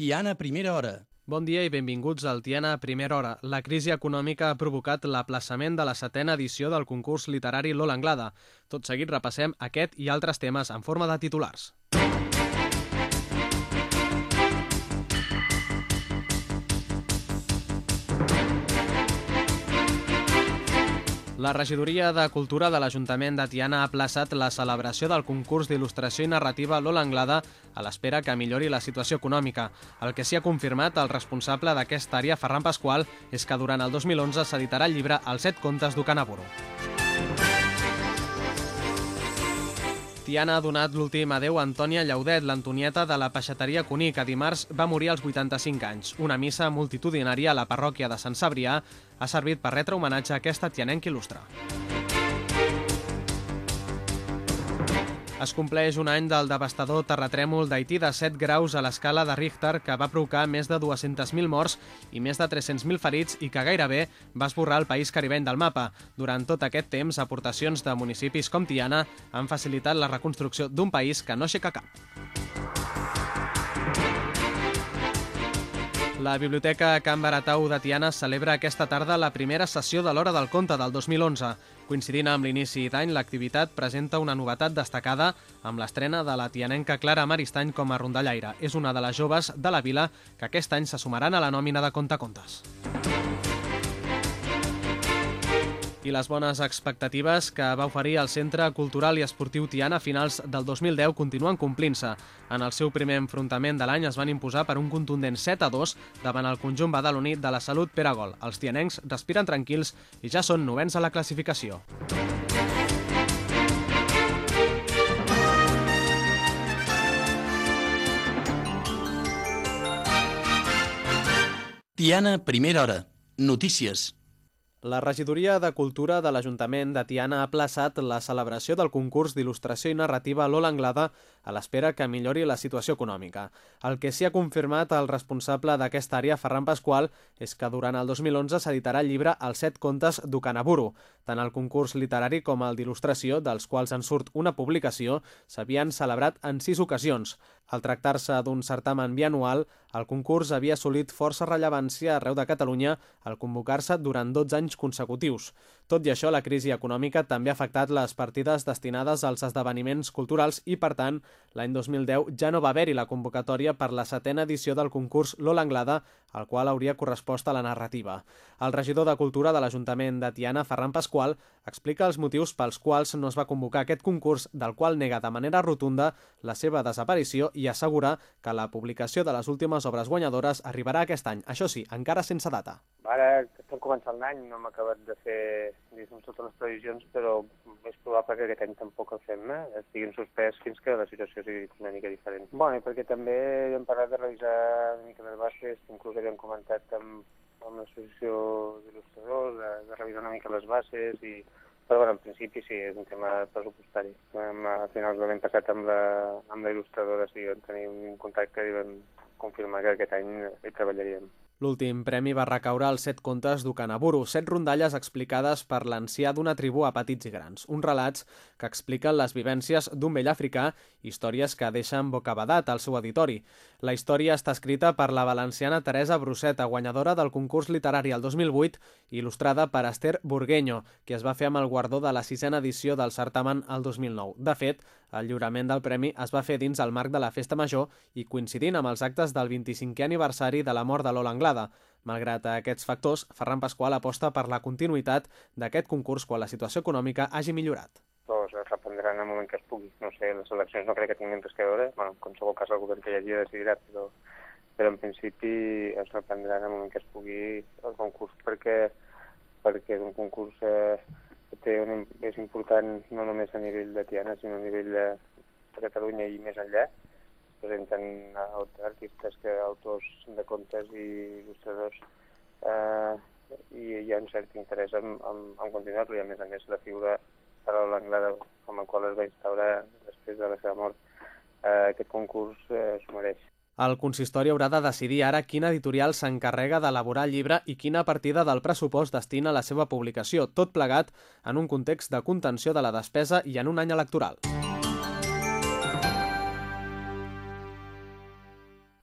Tiana, primera hora. Bon dia i benvinguts al Tiana a primera hora. La crisi econòmica ha provocat l'aplaçament de la setena edició del concurs literari Lola Anglada. Tot seguit repassem aquest i altres temes en forma de titulars. La regidoria de Cultura de l'Ajuntament de Tiana ha plaçat la celebració del concurs d'il·lustració i narrativa Lola Anglada a l'espera que millori la situació econòmica. El que s'hi ha confirmat el responsable d'aquesta àrea, Ferran Pasqual, és que durant el 2011 s'editarà el llibre Els set contes d'Ucanaburo. Tiana ha donat l'últim adeu a Antònia Llaudet, l'Antonieta de la peixateria Cuní, que dimarts va morir als 85 anys. Una missa multitudinària a la parròquia de Sant Sabrià ha servit per retre homenatge a aquesta tianenca il·lustre. Es compleix un any del devastador terratrèmol d'Haití de 7 graus a l'escala de Richter que va provocar més de 200.000 morts i més de 300.000 ferits i que gairebé va esborrar el país caribeny del mapa. Durant tot aquest temps, aportacions de municipis com Tiana han facilitat la reconstrucció d'un país que no aixeca cap. La Biblioteca Can Baratau de Tiana celebra aquesta tarda la primera sessió de l'Hora del Conte del 2011. Coincidint amb l'inici d'any, l'activitat presenta una novetat destacada amb l'estrena de la tianenca Clara Maristany com a rondallaire. És una de les joves de la vila que aquest any se sumaran a la nòmina de Contacontes. I les bones expectatives que va oferir el Centre Cultural i Esportiu Tiana a finals del 2010 continuen complint-se. En el seu primer enfrontament de l'any es van imposar per un contundent 7 a 2 davant el conjunt badaloní de la Salut Peragol. Els tianencs respiren tranquils i ja són novens a la classificació. Tiana, primera hora. Notícies. La regidoria de Cultura de l'Ajuntament de Tiana ha plaçat la celebració del concurs d'il·lustració i narrativa Lola Anglada a l'espera que millori la situació econòmica. El que s'hi ha confirmat el responsable d'aquesta àrea, Ferran Pasqual, és que durant el 2011 s'editarà el llibre Els set contes d'Ucanaburu. Tant el concurs literari com el d'il·lustració, dels quals en surt una publicació, s'havien celebrat en sis ocasions. Al tractar-se d'un certamen bianual, el concurs havia assolit força rellevància arreu de Catalunya al convocar-se durant 12 anys consecutius. Tot i això, la crisi econòmica també ha afectat les partides destinades als esdeveniments culturals i, per tant, l'any 2010 ja no va haver-hi la convocatòria per la setena edició del concurs Lola Anglada, al qual hauria correspost a la narrativa. El regidor de Cultura de l'Ajuntament de Tiana, Ferran Pasqual, explica els motius pels quals no es va convocar aquest concurs, del qual nega de manera rotunda la seva desaparició i assegura que la publicació de les últimes obres guanyadores arribarà aquest any, això sí, encara sense data. Ara que estem començant l'any no hem acabat de fer totes les previsions, però és probable que aquest any tampoc el fem, eh? estiguin suspès fins que la situació sigui una mica diferent. Bueno, i perquè també hem parlat de revisar una mica les bases, inclús havíem comentat amb, amb l'associació d'il·lustradors, de, de revisar una mica les bases i però bueno, en principi sí, és un tema pressupostari. Vam, a finals de l'any passat amb la, amb la il·lustradora sí, vam tenir un contacte i vam confirmar que aquest any hi treballaríem. L'últim premi va recaure als set contes d'Ucanaburu, set rondalles explicades per l'ancià d'una tribu a petits i grans, uns relats que expliquen les vivències d'un vell africà, històries que deixen bocabadat al seu editori. La història està escrita per la valenciana Teresa Bruseta, guanyadora del concurs literari el 2008, i il·lustrada per Esther Burgueño, que es va fer amb el guardó de la sisena edició del certamen el 2009. De fet, el lliurament del premi es va fer dins el marc de la Festa Major i coincidint amb els actes del 25è aniversari de la mort de Lola Anglada. Malgrat aquests factors, Ferran Pasqual aposta per la continuïtat d'aquest concurs quan la situació econòmica hagi millorat. Doncs es reprendrà en el moment que es pugui. No sé, les eleccions no crec que tinguin res que veure. Bueno, en qualsevol cas, el govern que hi hagi decidirà, però, però en principi es reprendrà en el moment que es pugui el concurs perquè, perquè és un concurs eh, que té un, és important no només a nivell de Tiana, sinó a nivell de, de Catalunya i més enllà. Es presenten artistes, que, autors de contes i il·lustradors eh, i hi ha un cert interès en, en, en continuar-lo i a més a més la figura de l'Anglada amb el qual es va instaurar després de la seva mort eh, aquest concurs eh, s'ho mereix. El consistori haurà de decidir ara quina editorial s'encarrega d'elaborar el llibre i quina partida del pressupost destina a la seva publicació, tot plegat en un context de contenció de la despesa i en un any electoral.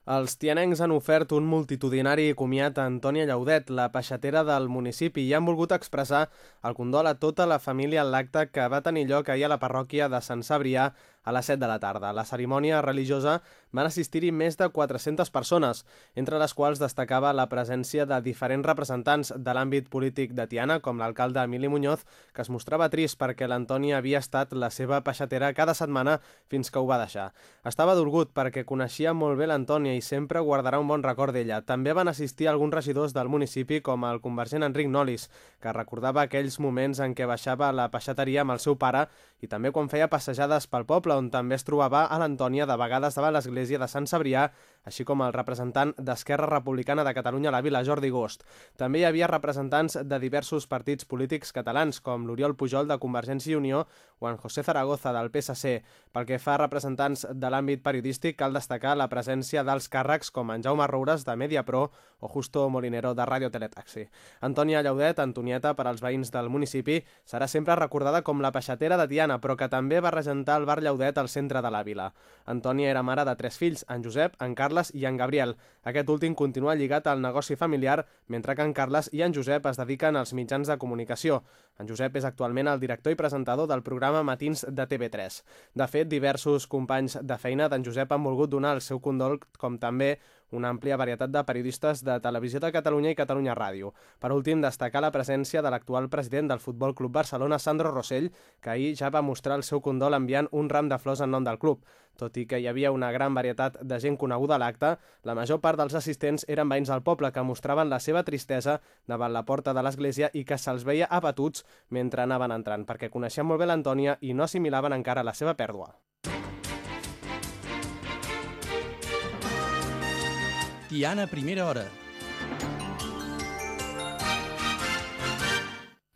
Els tianencs han ofert un multitudinari comiat a Antònia Llaudet, la peixatera del municipi, i han volgut expressar el condol a tota la família en l'acte que va tenir lloc ahir a la parròquia de Sant Sabrià a les 7 de la tarda. A la cerimònia religiosa van assistir-hi més de 400 persones, entre les quals destacava la presència de diferents representants de l'àmbit polític de Tiana, com l'alcalde Emili Muñoz, que es mostrava trist perquè l'Antònia havia estat la seva peixatera cada setmana fins que ho va deixar. Estava dolgut perquè coneixia molt bé l'Antònia i sempre guardarà un bon record d'ella. També van assistir alguns regidors del municipi, com el convergent Enric Nolis, que recordava aquells moments en què baixava a la peixateria amb el seu pare i també quan feia passejades pel poble, on també es trobava a l'Antònia de vegades davant l'església de Sant Sabrià, així com el representant d'Esquerra Republicana de Catalunya a la Vila, Jordi Gost. També hi havia representants de diversos partits polítics catalans, com l'Oriol Pujol de Convergència i Unió o en José Zaragoza del PSC. Pel que fa a representants de l'àmbit periodístic, cal destacar la presència dels càrrecs com en Jaume Roures de Mediapro o Justo Molinero de Radio Teletaxi. Antònia Llaudet, Antonieta per als veïns del municipi, serà sempre recordada com la peixatera de Tiana, però que també va regentar el bar Llaudet al centre de la vila. Antònia era mare de tres fills, en Josep, en Carles i en Gabriel. Aquest últim continua lligat al negoci familiar, mentre que en Carles i en Josep es dediquen als mitjans de comunicació. En Josep és actualment el director i presentador del programa Matins de TV3. De fet, diversos companys de feina d'en Josep han volgut donar el seu condol, com també una àmplia varietat de periodistes de Televisió de Catalunya i Catalunya Ràdio. Per últim, destacar la presència de l'actual president del Futbol Club Barcelona, Sandro Rossell, que ahir ja va mostrar el seu condol enviant un ram de flors en nom del club. Tot i que hi havia una gran varietat de gent coneguda a l'acte, la major part dels assistents eren veïns del poble que mostraven la seva tristesa davant la porta de l'església i que se'ls veia abatuts mentre anaven entrant, perquè coneixien molt bé l'Antònia i no assimilaven encara la seva pèrdua. Tiana, primera hora.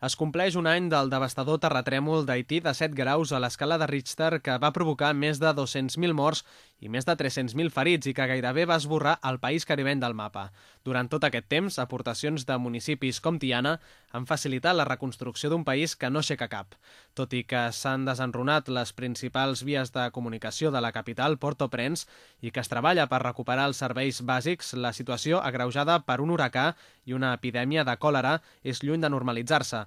Es compleix un any del devastador terratrèmol d'Haití de 7 graus a l'escala de Richter que va provocar més de 200.000 morts i més de 300.000 ferits i que gairebé va esborrar el país caribeny del mapa. Durant tot aquest temps, aportacions de municipis com Tiana han facilitat la reconstrucció d'un país que no aixeca cap. Tot i que s'han desenronat les principals vies de comunicació de la capital, Port-au-Prince, i que es treballa per recuperar els serveis bàsics, la situació, agreujada per un huracà i una epidèmia de còlera, és lluny de normalitzar-se.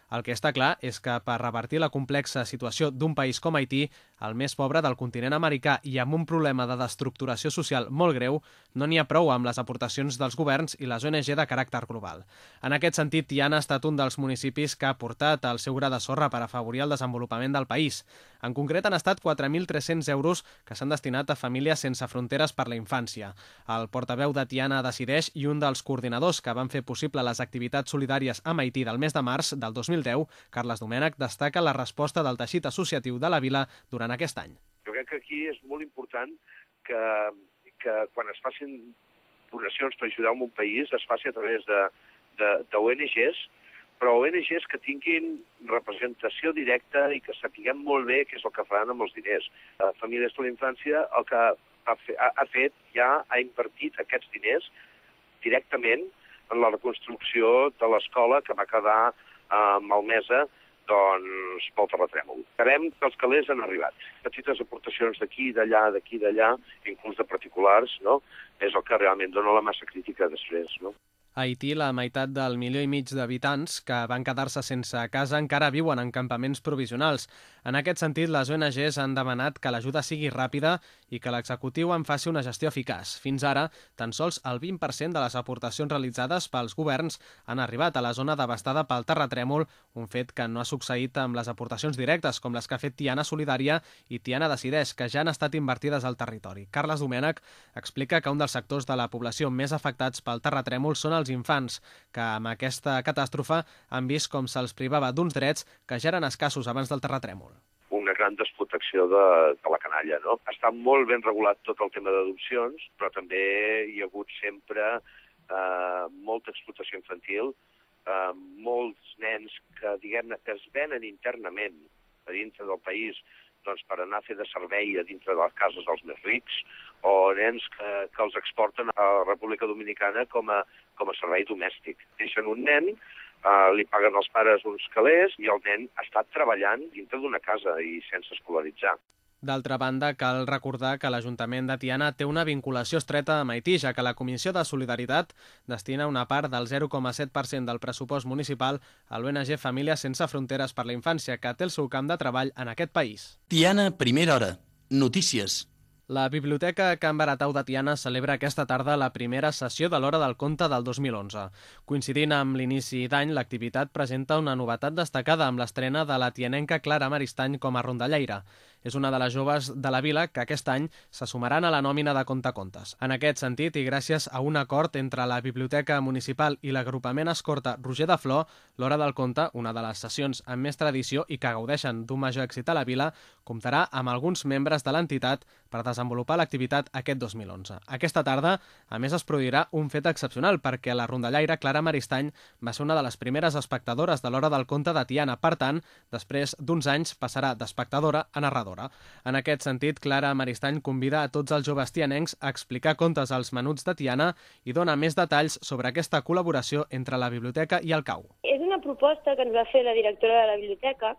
El que està clar és que per revertir la complexa situació d'un país com Haití, el més pobre del continent americà i amb un problema de destructuració social molt greu, no n'hi ha prou amb les aportacions dels governs i les ONG de caràcter global. En aquest sentit, Tiana ha estat un dels municipis que ha portat el seu gra de sorra per afavorir el desenvolupament del país. En concret, han estat 4.300 euros que s'han destinat a famílies sense fronteres per la infància. El portaveu de Tiana decideix i un dels coordinadors que van fer possible les activitats solidàries a Haití del mes de març del 2010, Carles Domènech, destaca la resposta del teixit associatiu de la vila durant aquest any. Jo crec que aquí és molt important que, que quan es facin donacions per ajudar un país es faci a través d'ONGs, però ONGs que tinguin representació directa i que sapiguem molt bé què és el que faran amb els diners. La Famílies per la Infància el que ha, fe, ha, ha fet ja ha invertit aquests diners directament en la reconstrucció de l'escola que va quedar eh, malmesa doncs, pel terratrèmol. Sabem que els calés han arribat. Petites aportacions d'aquí, d'allà, d'aquí, d'allà, inclús de particulars, no? és el que realment dona la massa crítica després. No? A Haití, la meitat del milió i mig d'habitants que van quedar-se sense casa encara viuen en campaments provisionals. En aquest sentit, les ONGs han demanat que l'ajuda sigui ràpida i que l'executiu en faci una gestió eficaç. Fins ara, tan sols el 20% de les aportacions realitzades pels governs han arribat a la zona devastada pel terratrèmol, un fet que no ha succeït amb les aportacions directes, com les que ha fet Tiana Solidària i Tiana Decideix, que ja han estat invertides al territori. Carles Domènech explica que un dels sectors de la població més afectats pel terratrèmol són els infants, que amb aquesta catàstrofe han vist com se'ls privava d'uns drets que ja eren escassos abans del terratrèmol gran desprotecció de, de la canalla. No? Està molt ben regulat tot el tema d'adopcions, però també hi ha hagut sempre eh, molta explotació infantil, eh, molts nens que, diguem-ne, que es venen internament a dintre del país doncs, per anar a fer de servei a dintre de les cases dels més rics, o nens que, que els exporten a la República Dominicana com a, com a servei domèstic. Deixen un nen, eh, li paguen els pares uns calés i el nen ha estat treballant dintre d'una casa i sense escolaritzar. D'altra banda, cal recordar que l'Ajuntament de Tiana té una vinculació estreta amb Haití, ja que la Comissió de Solidaritat destina una part del 0,7% del pressupost municipal a l'ONG Famílies Sense Fronteres per la Infància, que té el seu camp de treball en aquest país. Tiana, primera hora. Notícies. La Biblioteca Can Baratau de Tiana celebra aquesta tarda la primera sessió de l'Hora del Conte del 2011. Coincidint amb l'inici d'any, l'activitat presenta una novetat destacada amb l'estrena de la tianenca Clara Maristany com a rondallaire és una de les joves de la vila que aquest any se sumaran a la nòmina de Contacontes. En aquest sentit, i gràcies a un acord entre la Biblioteca Municipal i l'agrupament escorta Roger de Flor, l'Hora del Conte, una de les sessions amb més tradició i que gaudeixen d'un major èxit a la vila, comptarà amb alguns membres de l'entitat per desenvolupar l'activitat aquest 2011. Aquesta tarda, a més, es produirà un fet excepcional perquè la rondallaire Clara Maristany va ser una de les primeres espectadores de l'Hora del Conte de Tiana. Per tant, després d'uns anys passarà d'espectadora a narrador narradora. En aquest sentit, Clara Maristany convida a tots els joves tianencs a explicar contes als menuts de Tiana i dona més detalls sobre aquesta col·laboració entre la biblioteca i el CAU. És una proposta que ens va fer la directora de la biblioteca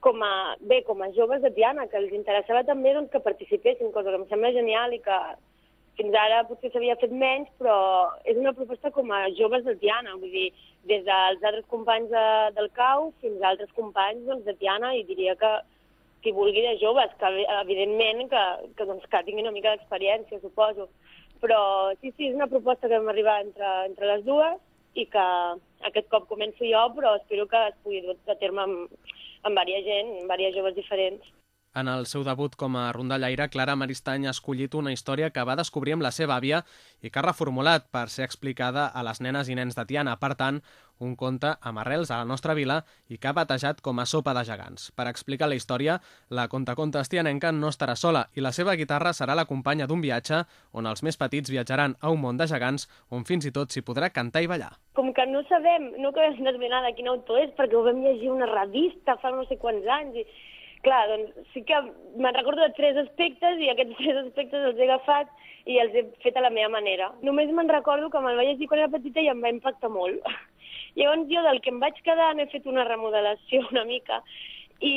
com a, bé, com a joves de Tiana, que els interessava també doncs, que participessin, cosa que em sembla genial i que fins ara potser s'havia fet menys, però és una proposta com a joves de Tiana, vull dir, des dels altres companys de, del CAU fins a altres companys doncs, de Tiana, i diria que qui vulgui de joves, que evidentment que, que, doncs, que tingui una mica d'experiència, suposo. Però sí, sí, és una proposta que vam arribar entre, entre les dues i que aquest cop començo jo, però espero que es pugui dur a terme amb, amb diversa gent, amb diversos joves diferents. En el seu debut com a rondallaire, Clara Maristany ha escollit una història que va descobrir amb la seva àvia i que ha reformulat per ser explicada a les nenes i nens de Tiana. Per tant, un conte amb arrels a la nostra vila i que ha batejat com a sopa de gegants. Per explicar la història, la contacontes tianenca no estarà sola i la seva guitarra serà la companya d'un viatge on els més petits viatjaran a un món de gegants on fins i tot s'hi podrà cantar i ballar. Com que no sabem, no acabem d'esmenar de quin autor és, perquè ho vam llegir una revista fa no sé quants anys i clar, doncs sí que me'n recordo de tres aspectes i aquests tres aspectes els he agafat i els he fet a la meva manera. Només me'n recordo que me'l vaig llegir quan era petita i em va impactar molt. Llavors jo del que em vaig quedar n'he fet una remodelació una mica i,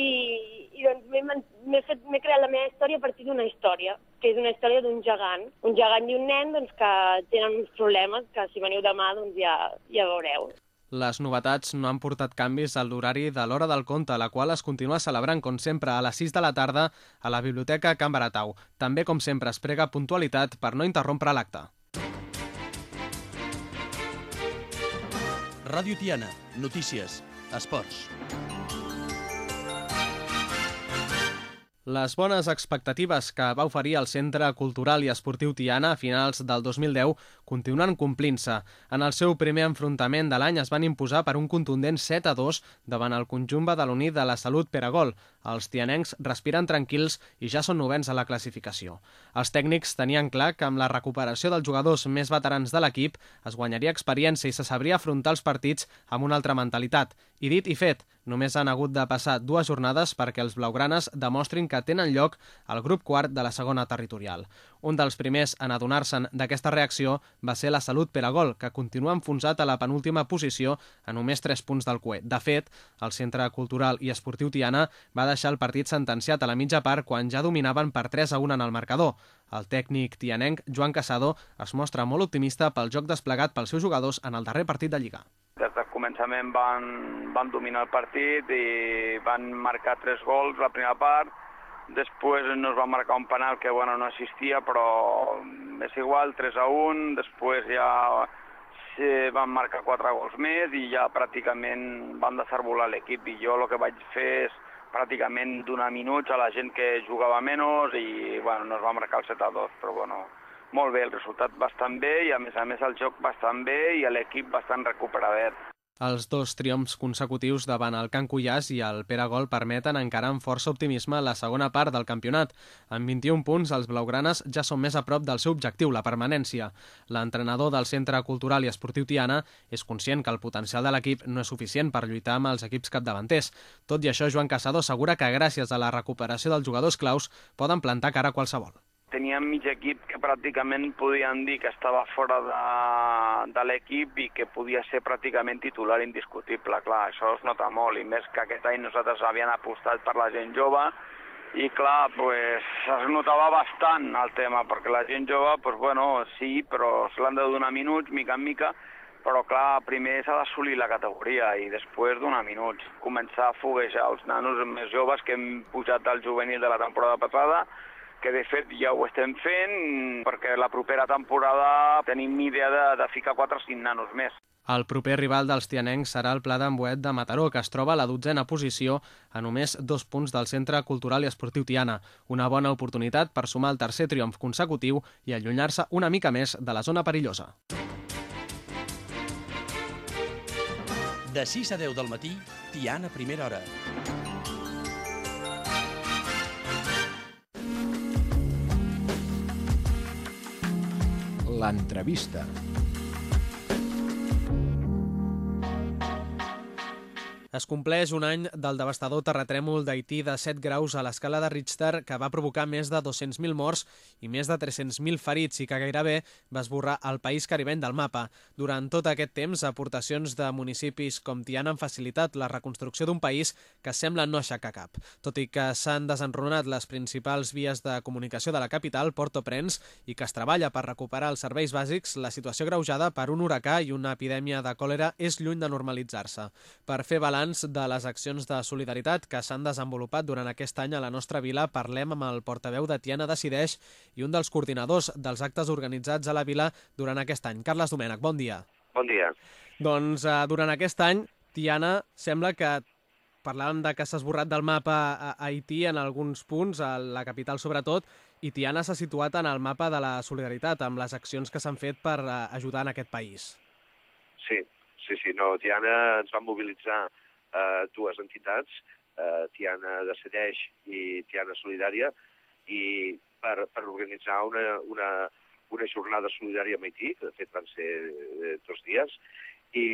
i doncs m'he creat la meva història a partir d'una història, que és una història d'un gegant. Un gegant i un nen doncs, que tenen uns problemes que si veniu demà doncs, ja, ja veureu. Les novetats no han portat canvis a l'horari de l'Hora del Conte, la qual es continua celebrant, com sempre, a les 6 de la tarda a la Biblioteca Can Baratau. També, com sempre, es prega puntualitat per no interrompre l'acte. Ràdio Tiana. Notícies. Esports. Les bones expectatives que va oferir el Centre Cultural i Esportiu Tiana a finals del 2010 continuen complint-se. En el seu primer enfrontament de l'any es van imposar per un contundent 7 a 2 davant el conjunt badaloní de la Salut Peragol. Els tianencs respiren tranquils i ja són novens a la classificació. Els tècnics tenien clar que amb la recuperació dels jugadors més veterans de l'equip es guanyaria experiència i se sabria afrontar els partits amb una altra mentalitat. I dit i fet, Només han hagut de passar dues jornades perquè els blaugranes demostrin que tenen lloc al grup quart de la segona territorial. Un dels primers en adonar-se'n d'aquesta reacció va ser la Salut per a gol, que continua enfonsat a la penúltima posició a només 3 punts del cué. De fet, el Centre Cultural i Esportiu Tiana va deixar el partit sentenciat a la mitja part quan ja dominaven per 3 a 1 en el marcador. El tècnic tianenc Joan Casado es mostra molt optimista pel joc desplegat pels seus jugadors en el darrer partit de Lliga des del començament van, van dominar el partit i van marcar tres gols la primera part, després no es va marcar un penal que bueno, no assistia, però és igual, 3 a 1, després ja sí, van marcar quatre gols més i ja pràcticament van desarbolar l'equip. I jo el que vaig fer és pràcticament donar minuts a la gent que jugava menys i bueno, no es va marcar el 7 a 2, però bueno, molt bé, el resultat bastant bé i a més a més el joc bastant bé i l'equip bastant recuperadet. Els dos triomfs consecutius davant el Can Cullàs i el Pere Gol permeten encara amb força optimisme la segona part del campionat. Amb 21 punts, els blaugranes ja són més a prop del seu objectiu, la permanència. L'entrenador del Centre Cultural i Esportiu Tiana és conscient que el potencial de l'equip no és suficient per lluitar amb els equips capdavanters. Tot i això, Joan Casado assegura que gràcies a la recuperació dels jugadors claus poden plantar cara a qualsevol teníem mig equip que pràcticament podien dir que estava fora de, de l'equip i que podia ser pràcticament titular indiscutible. Clar, això es nota molt, i més que aquest any nosaltres havíem apostat per la gent jove i clar, pues, es notava bastant el tema, perquè la gent jove, pues, bueno, sí, però se l'han de donar minuts, mica en mica, però clar, primer s'ha d'assolir la categoria i després donar minuts. Començar a foguejar els nanos més joves que hem pujat al juvenil de la temporada passada, que de fet ja ho estem fent perquè la propera temporada tenim idea de, de ficar 4 o 5 nanos més. El proper rival dels tianencs serà el Pla d'Ambuet de Mataró, que es troba a la dotzena posició a només dos punts del Centre Cultural i Esportiu Tiana. Una bona oportunitat per sumar el tercer triomf consecutiu i allunyar-se una mica més de la zona perillosa. De 6 a 10 del matí, Tiana Primera Hora. L'entrevista. Es compleix un any del devastador terratrèmol d'Haití de 7 graus a l'escala de Richter que va provocar més de 200.000 morts i més de 300.000 ferits i que gairebé va esborrar el país caribeny del mapa. Durant tot aquest temps, aportacions de municipis com Tiana han facilitat la reconstrucció d'un país que sembla no aixecar cap. Tot i que s'han desenronat les principals vies de comunicació de la capital, Port-au-Prince, i que es treballa per recuperar els serveis bàsics, la situació greujada per un huracà i una epidèmia de còlera és lluny de normalitzar-se. Per fer balanç balanç de les accions de solidaritat que s'han desenvolupat durant aquest any a la nostra vila, parlem amb el portaveu de Tiana Decideix i un dels coordinadors dels actes organitzats a la vila durant aquest any. Carles Domènech, bon dia. Bon dia. Doncs eh, durant aquest any, Tiana sembla que parlàvem de que s'ha esborrat del mapa a Haití en alguns punts, a la capital sobretot, i Tiana s'ha situat en el mapa de la solidaritat, amb les accions que s'han fet per eh, ajudar en aquest país. Sí, sí, sí. No, Tiana ens va mobilitzar eh, dues entitats, eh, Tiana Decideix i Tiana Solidària, i per, per organitzar una, una, una jornada solidària amb Haití, que de fet van ser eh, dos dies, i,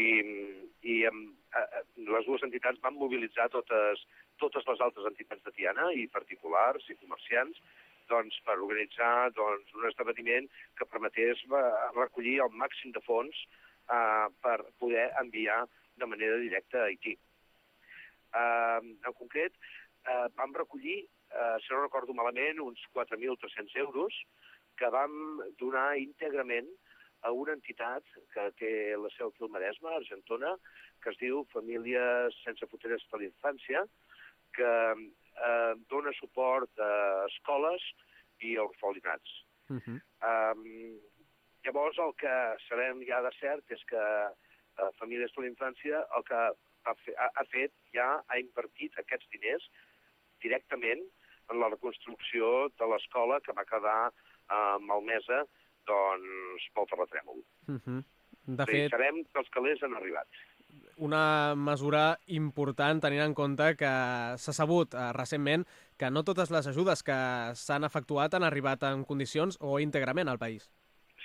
i amb, eh, les dues entitats van mobilitzar totes, totes les altres entitats de Tiana, i particulars i comerciants, doncs, per organitzar doncs, un esdeveniment que permetés eh, recollir el màxim de fons eh, per poder enviar de manera directa a Haití. Eh, en concret, eh, vam recollir, eh, si no recordo malament, uns 4.300 euros que vam donar íntegrament a una entitat que té la seu aquí al Maresme, Argentona, que es diu Famílies Sense Fronteres per l'Infància, que eh, dona suport a escoles i a orfolinats. Uh -huh. um, llavors, el que sabem ja de cert és que eh, Famílies per l'Infància el que ha, fe, ha, ha fet, ja ha invertit aquests diners directament en la reconstrucció de l'escola que va quedar eh, malmesa doncs, pel terratrèmol. Uh -huh. De Sí, fet, sabem que els calés han arribat. una mesura important tenint en compte que s'ha sabut eh, recentment que no totes les ajudes que s'han efectuat han arribat en condicions o íntegrament al país.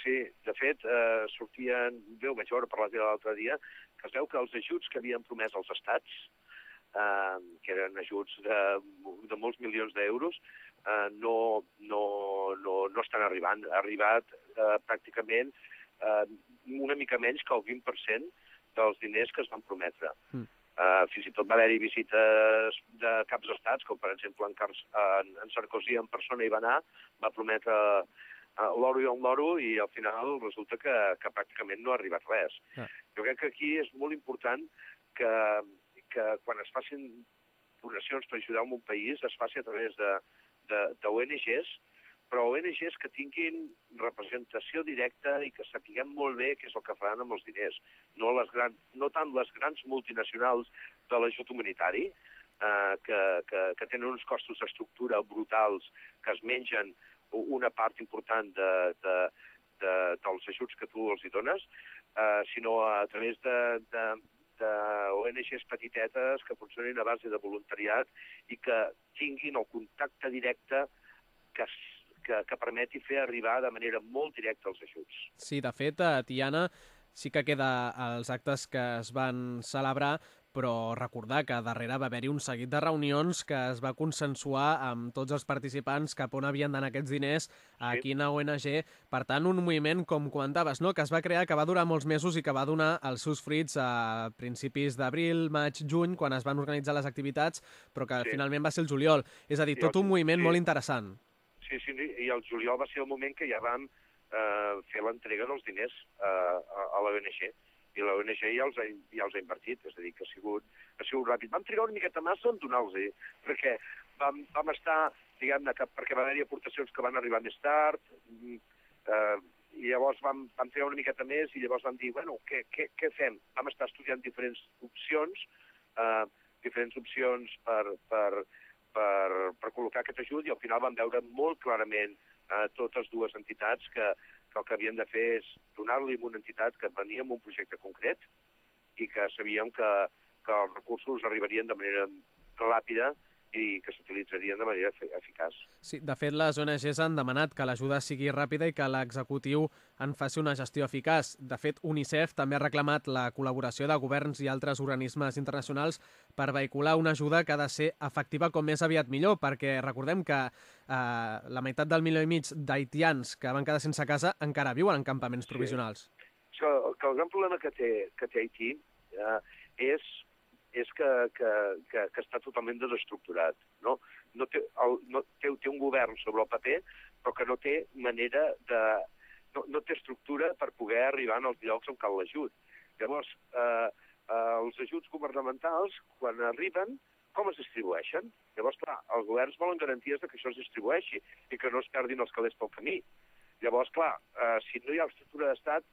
Sí, de fet, eh, sortien, bé, ho vaig veure per la tele l'altre dia, que es veu que els ajuts que havien promès els estats, eh, que eren ajuts de, de molts milions d'euros, eh, no, no, no, no estan arribant. Ha arribat eh, pràcticament eh, una mica menys que el 20% dels diners que es van prometre. Mm. Uh, fins i tot va haver-hi visites de caps d'estats, com per exemple en, Car en, en Sarkozy en persona hi va anar, va prometre l'oro i el loro i al final resulta que, que pràcticament no ha arribat res. Ah. Jo crec que aquí és molt important que, que quan es facin donacions per ajudar en un país es faci a través de, de, de ONGs, però ONGs que tinguin representació directa i que sapiguem molt bé què és el que faran amb els diners. No, les gran, no tant les grans multinacionals de l'ajut humanitari, eh, que, que, que tenen uns costos d'estructura brutals, que es mengen una part important de, de, de, dels ajuts que tu els hi dones, eh, sinó a través de, de, de ONGs petitetes que funcionin a base de voluntariat i que tinguin el contacte directe que, que, que permeti fer arribar de manera molt directa els ajuts. Sí, de fet, a Tiana sí que queda els actes que es van celebrar, però recordar que darrere va haver-hi un seguit de reunions que es va consensuar amb tots els participants cap on havien d'anar aquests diners, a Sí. quina ONG. Per tant, un moviment, com comentaves, no? que es va crear, que va durar molts mesos i que va donar els seus fruits a principis d'abril, maig, juny, quan es van organitzar les activitats, però que Sí. finalment va ser el juliol. És a dir, tot un moviment sí. molt interessant. Sí, sí, sí, i el juliol va ser el moment que ja vam eh, fer l'entrega dels diners eh, a, a l'ONG. I l'ONG ja, els ha, ja els ha invertit, és a dir, que ha sigut, ha sigut ràpid. Vam trigar una miqueta massa en donar-los, perquè vam, vam estar, diguem-ne, que perquè va haver-hi aportacions que van arribar més tard, mm, eh, i llavors vam, vam trigar una miqueta més i llavors vam dir, bueno, què, què, què fem? Vam estar estudiant diferents opcions, eh, diferents opcions per, per, per, per col·locar aquest ajut i al final vam veure molt clarament a totes dues entitats que, que el que havien de fer és donar-li a una entitat que venia amb un projecte concret i que sabíem que, que els recursos arribarien de manera ràpida i que s'utilitzarien de manera efi- eficaç. Sí, de fet, les ONGs han demanat que l'ajuda sigui ràpida i que l'executiu en faci una gestió eficaç. De fet, UNICEF també ha reclamat la col·laboració de governs i altres organismes internacionals per vehicular una ajuda que ha de ser efectiva com més aviat millor, perquè recordem que eh, la meitat del milió i mig d'haitians que van quedar sense casa encara viuen en campaments Sí. provisionals. Això, que el gran problema que té, que té Haití eh, és, és que, que, que, que està totalment desestructurat. No? No té, el, no, té, té un govern sobre el paper, però que no té manera de... No, no té estructura per poder arribar als llocs on cal l'ajut. Llavors, eh, eh, els ajuts governamentals, quan arriben, com es distribueixen? Llavors, clar, els governs volen garanties de que això es distribueixi i que no es perdin els calés pel camí. Llavors, clar, eh, si no hi ha estructura d'estat,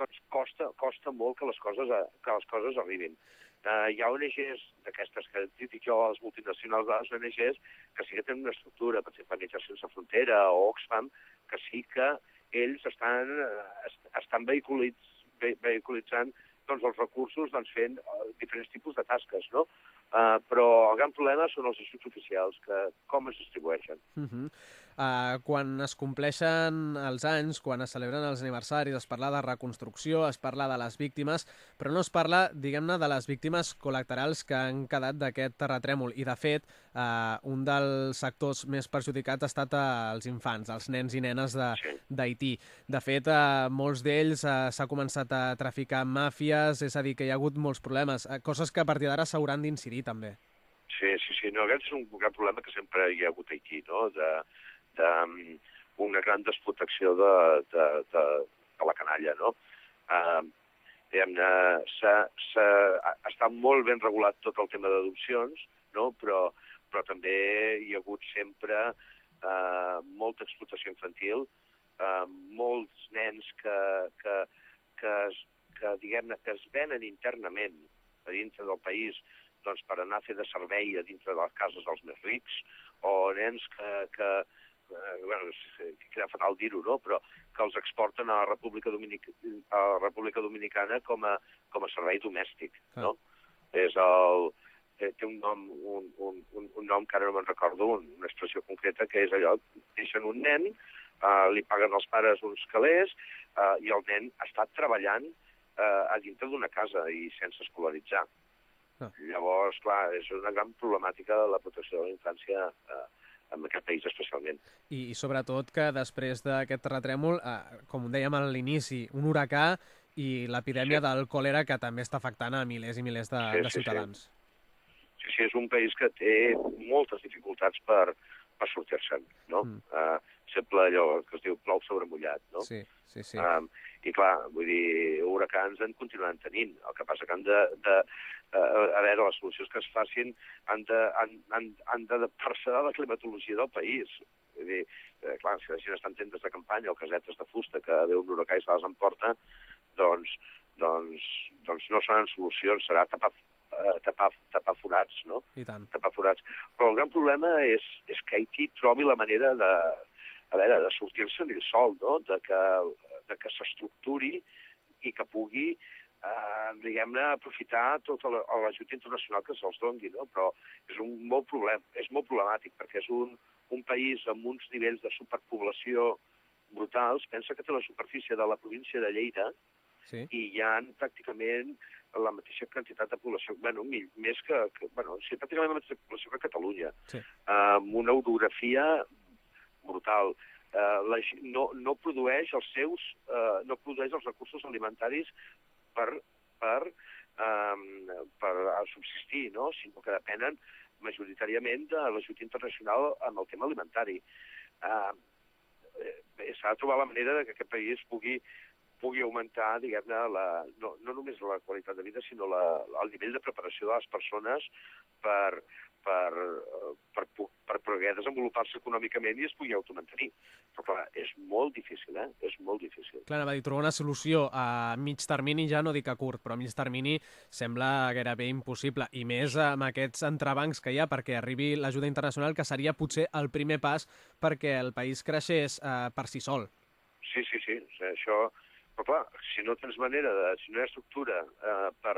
doncs costa, costa molt que les coses, que les coses arribin. Uh, hi ha ONGs d'aquestes que dic jo, les multinacionals de les ONGs, que sí que tenen una estructura, per exemple, Metges Sense Frontera o Oxfam, que sí que ells estan, eh, est- estan vehiculitz, ve, vehiculitzant doncs, els recursos doncs, fent uh, diferents tipus de tasques, no? Uh, però el gran problema són els ajuts oficials, que com es distribueixen. Uh -huh. Uh, quan es compleixen els anys, quan es celebren els aniversaris, es parla de reconstrucció, es parla de les víctimes, però no es parla, diguem-ne, de les víctimes col·laterals que han quedat d'aquest terratrèmol. I, de fet, uh, un dels sectors més perjudicats ha estat uh, els infants, els nens i nenes de- Sí. d'Haití. De fet, uh, molts d'ells uh, s'ha començat a traficar amb màfies, és a dir, que hi ha hagut molts problemes, uh, coses que a partir d'ara s'hauran d'incidir també. Sí, sí, sí. No, aquest és un gran problema que sempre hi ha hagut aquí, no? De, um, una gran desprotecció de, de, de, de la canalla, no? Uh, diguem-ne, està molt ben regulat tot el tema d'adopcions, no? Però, però també hi ha hagut sempre uh, molta explotació infantil, uh, molts nens que, que, que, que diguem-ne, que es venen internament a dintre del país doncs, per anar a fer de servei a dintre de les cases dels més rics, o nens que, que eh, bueno, queda fatal dir-ho, no? però que els exporten a la República, Dominic a la República Dominicana com a, com a servei domèstic. Ah. No? És el, té té un nom, un, un, un, un nom que ara no me'n recordo, un, una expressió concreta, que és allò, deixen un nen, eh, li paguen els pares uns calés, eh, i el nen ha estat treballant eh, a dintre d'una casa i sense escolaritzar. Ah. Llavors, clar, és una gran problemàtica de la protecció de la infància eh, en aquest país especialment. I, i sobretot que després d'aquest terratrèmol, eh, com dèiem a l'inici, un huracà i l'epidèmia Sí. del còlera que també està afectant a milers i milers de, Sí, de sí, sí. ciutadans. Sí, sí, és un país que té moltes dificultats per, per sortir-se'n, no? Mm. Mm. Uh, sempre allò que es diu plou sobre mullat, no? Sí, sí, sí. Um, I clar, vull dir, huracans en continuen tenint. El que passa que han de, de uh, a veure, les solucions que es facin han de, han, han, han d'adaptar-se a la climatologia del país. Vull dir, eh, clar, si la gent està en tendes de campanya o casetes de fusta que ve un huracà i se les emporta, doncs, doncs, doncs no seran solucions, serà tapar, eh, tapar, tapar forats, no? I tant. tapar forats. Però el gran problema és, és que Haití trobi la manera de, a veure, de sortir-se'n ell sol, no? de que, de que s'estructuri i que pugui, eh, diguem-ne, aprofitar tot el- l'ajut internacional que se'ls doni, no? però és un molt problem, és molt problemàtic perquè és un, un país amb uns nivells de superpoblació brutals. Pensa que té la superfície de la província de Lleida Sí. i hi ha pràcticament la mateixa quantitat de població, bueno, més que, que bueno, sí, pràcticament la mateixa població que Catalunya, Sí. amb una orografia brutal. Eh, la, no, no produeix els seus, eh, no produeix els recursos alimentaris per, per, eh, per subsistir, no? sinó que depenen majoritàriament de l'ajut internacional en el tema alimentari. Eh, eh, S'ha de trobar la manera de que aquest país pugui pugui augmentar, diguem-ne, no, no només la qualitat de vida, sinó la, el nivell de preparació de les persones per, per, eh, per, per poder desenvolupar-se econòmicament i es pugui automantenir. Però clar, és molt difícil, eh? És molt difícil. Clar, va dir, trobar una solució a mig termini, ja no dic a curt, però a mig termini sembla gairebé impossible, i més amb aquests entrebancs que hi ha perquè arribi l'ajuda internacional, que seria potser el primer pas perquè el país creixés eh, per si sol. Sí, sí, sí, això... Però clar, si no tens manera, de, si no hi ha estructura eh, per,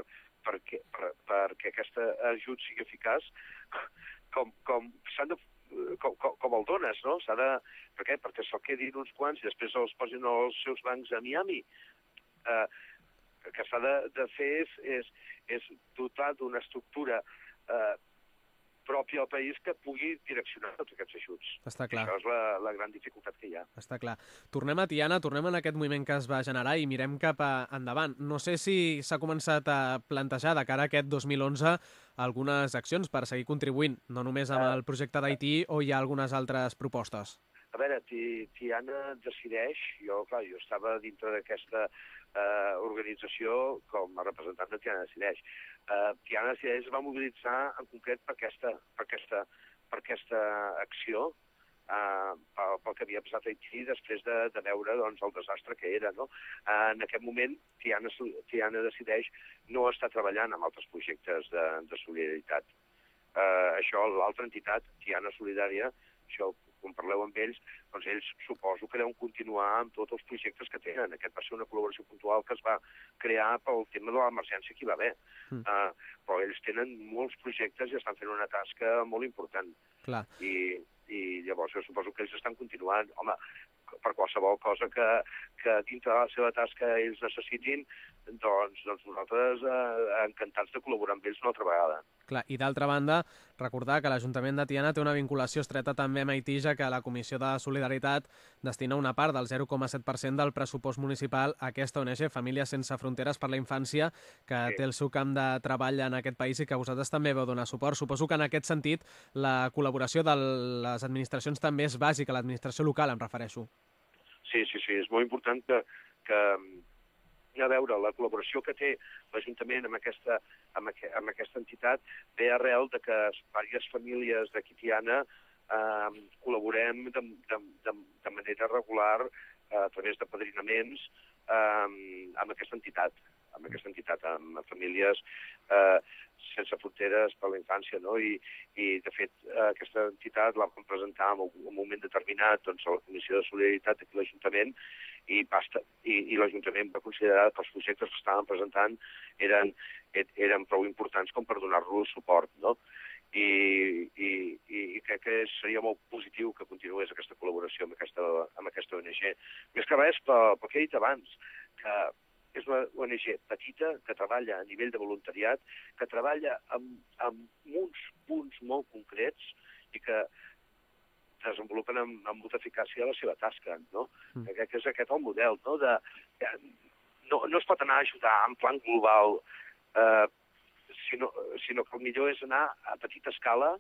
perquè, per, perquè aquest ajut sigui eficaç, com, com s'han de com, com, com el dones, no? S'ha de... Per què? Perquè se'l quedin uns quants i després els posin als seus bancs a Miami. Eh, el que s'ha de, de fer és, és, és dotar d'una estructura eh, pròpia al país que pugui direccionar tots aquests ajuts. Està I clar. Això és la, la gran dificultat que hi ha. Està clar. Tornem a Tiana, tornem en aquest moviment que es va generar i mirem cap a endavant. No sé si s'ha començat a plantejar de cara a aquest 2011 algunes accions per seguir contribuint, no només amb el projecte d'Haití o hi ha algunes altres propostes. A veure, Ti- Tiana decideix, jo, clar, jo estava dintre d'aquesta eh, organització com a representant de Tiana decideix. Eh, Tiana es va mobilitzar en concret per aquesta, per aquesta, per aquesta acció eh, pel, pel que havia passat a Haití després de, de veure doncs, el desastre que era. No? Eh, en aquest moment, Tiana, Tiana decideix no estar treballant amb altres projectes de, de solidaritat. Eh, això, l'altra entitat, Tiana Solidària, això, quan parleu amb ells, doncs ells suposo que deuen continuar amb tots els projectes que tenen. Aquest va ser una col·laboració puntual que es va crear pel tema de l'emergència que hi va haver. Mm. Uh, però ells tenen molts projectes i estan fent una tasca molt important. Clar. I, i llavors jo suposo que ells estan continuant. Home, per qualsevol cosa que, que dintre de la seva tasca ells necessitin, doncs, doncs nosaltres eh, encantats de col·laborar amb ells una altra vegada. Clar, i d'altra banda, recordar que l'Ajuntament de Tiana té una vinculació estreta també amb Haití, ja que la Comissió de Solidaritat destina una part del 0,7% del pressupost municipal a aquesta ONG, Famílies Sense Fronteres per la Infància, que Sí. té el seu camp de treball en aquest país i que vosaltres també veu donar suport. Suposo que en aquest sentit la col·laboració de les administracions també és bàsica, l'administració local em refereixo. Sí, sí, sí, és molt important que, que a veure, la col·laboració que té l'Ajuntament amb, aquesta, amb, aqu amb aquesta entitat ve arrel de que diverses famílies de Quitiana eh, col·laborem de, de, de, de manera regular eh, a través de padrinaments eh, amb aquesta entitat, amb aquesta entitat, amb famílies eh, sense fronteres per la infància, no? I, i de fet, eh, aquesta entitat la vam presentar en un moment determinat doncs, a la Comissió de Solidaritat d'aquí a l'Ajuntament i, basta, i, i l'Ajuntament va considerar que els projectes que estaven presentant eren, eren prou importants com per donar-los suport, no? I, i, i crec que seria molt positiu que continués aquesta col·laboració amb aquesta, amb aquesta ONG. Més que res pel, pel que he dit abans, que és una ONG petita que treballa a nivell de voluntariat, que treballa amb, amb uns punts molt concrets i que desenvolupen amb, amb molta eficàcia la seva tasca, no? Mm. Crec que és aquest el model, no? De, no, no es pot anar a ajudar en plan global, eh, sinó, sinó que el millor és anar a petita escala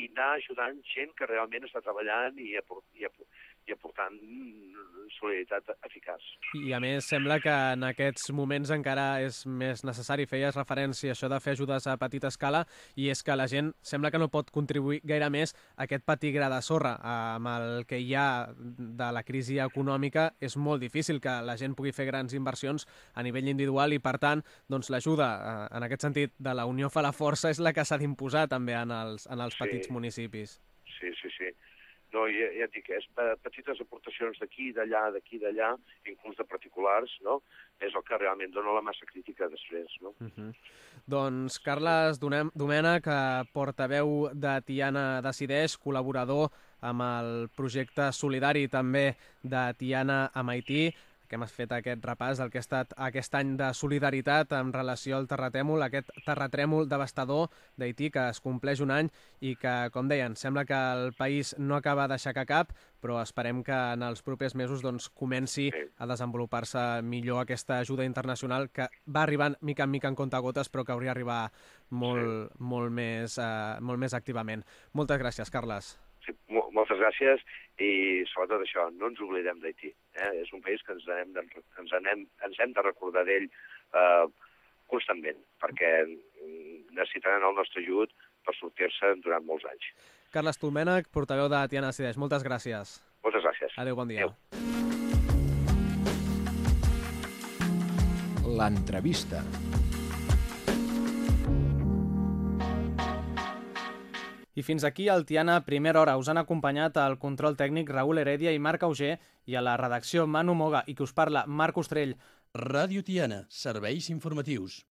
i anar ajudant gent que realment està treballant i, apor i, apor i aportant solidaritat eficaç. I a més sembla que en aquests moments encara és més necessari. Feies referència a això de fer ajudes a petita escala i és que la gent sembla que no pot contribuir gaire més a aquest petit gra de sorra. Amb el que hi ha de la crisi econòmica és molt difícil que la gent pugui fer grans inversions a nivell individual i per tant doncs, l'ajuda eh, en aquest sentit de la Unió fa la força és la que s'ha d'imposar també en els, en els Sí. petits municipis. Sí, sí, sí. No, ja, ja et dic, és pe- petites aportacions d'aquí, d'allà, d'aquí, d'allà, inclús de particulars, no? És el que realment dona la massa crítica després, no? Uh -huh. Doncs Carles Domènech, eh, portaveu de Tiana Decideix, col·laborador amb el projecte solidari també de Tiana amb Haití, que hem fet aquest repàs del que ha estat aquest any de solidaritat en relació al terratrèmol, aquest terratrèmol devastador d'Haití que es compleix un any i que, com deien, sembla que el país no acaba d'aixecar cap, però esperem que en els propers mesos doncs, comenci a desenvolupar-se millor aquesta ajuda internacional que va arribant mica en mica en comptagotes, però que hauria d'arribar molt, molt, més, uh, molt més activament. Moltes gràcies, Carles. Sí, moltes gràcies i sobretot això, no ens oblidem d'Haití. Eh? És un país que ens, hem de, ens, anem, ens hem de recordar d'ell eh, constantment, perquè necessitaran el nostre ajut per sortir-se durant molts anys. Carles Tolmènech, portaveu de Tiana Decideix. Moltes gràcies. Moltes gràcies. Adéu, bon dia. L'entrevista. I fins aquí el Tiana Primera Hora. Us han acompanyat el control tècnic Raül Heredia i Marc Auger i a la redacció Manu Moga i que us parla Marc Ostrell. Ràdio Tiana, serveis informatius.